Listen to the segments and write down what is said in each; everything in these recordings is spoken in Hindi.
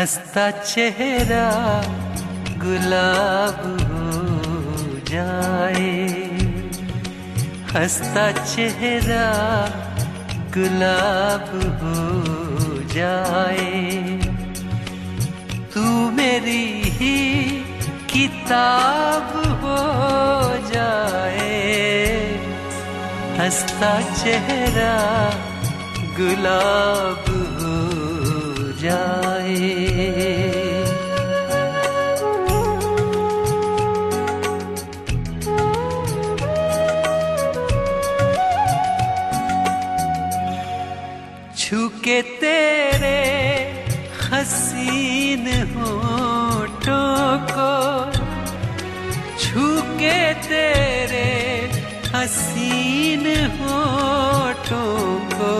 हंसता चेहरा गुलाब हो जाए। हंसता चेहरा गुलाब हो जाए। तू मेरी ही किताब हो जाए। हंसता चेहरा गुलाब हो जाए। तेरे हसीन होठों को छुके तेरे हसीन होठों को।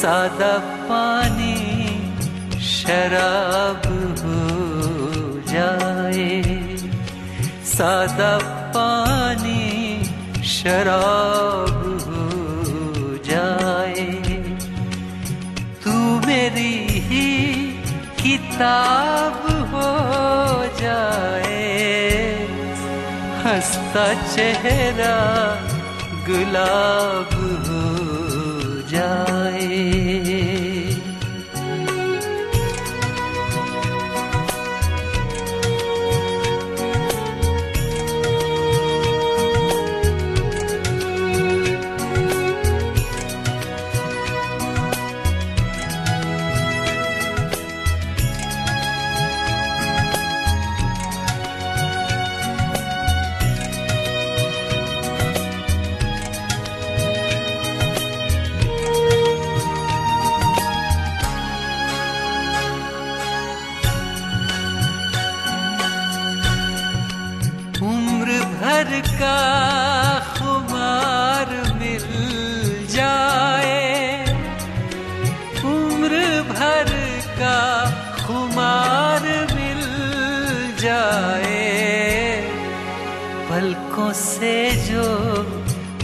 सादा पानी शराब हो जाए। सादा पानी शराब किताब हो जाए। हंसता चेहरा गुलाब हो जाए। का मिल जाए। उम्र भर का मिल जाए। पलकों से जो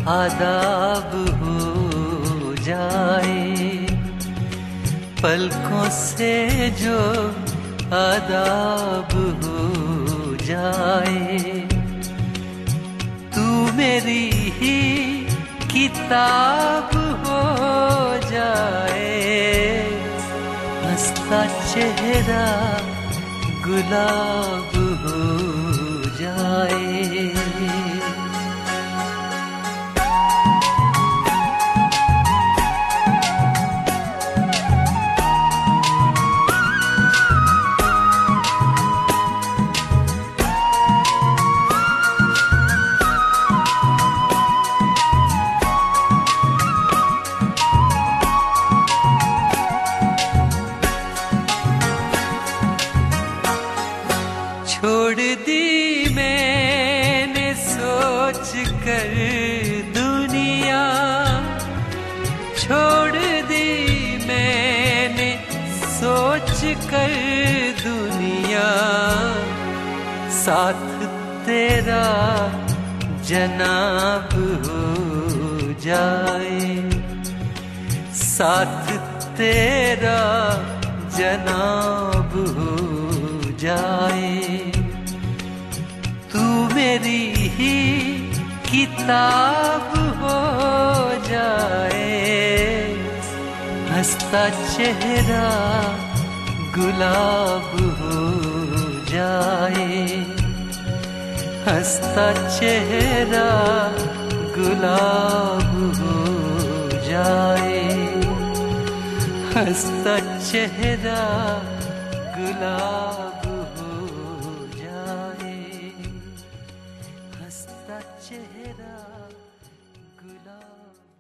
आदाब हो जाए। पलकों से जो आदाब हो जाए। मेरी ही किताब हो जाए। हंसता चेहरा गुलाब छोड़ दी मैंने सोच कर दुनिया। छोड़ दी मैंने सोच कर दुनिया। साथ तेरा जनाब हो जाए। साथ तेरा जनाब हो जाए। मेरी ही किताब हो जाए। हंसता चेहरा गुलाब हो जाए। हंसता चेहरा गुलाब हो जाए। हंसता चेहरा गुलाब चेहरा गुलाब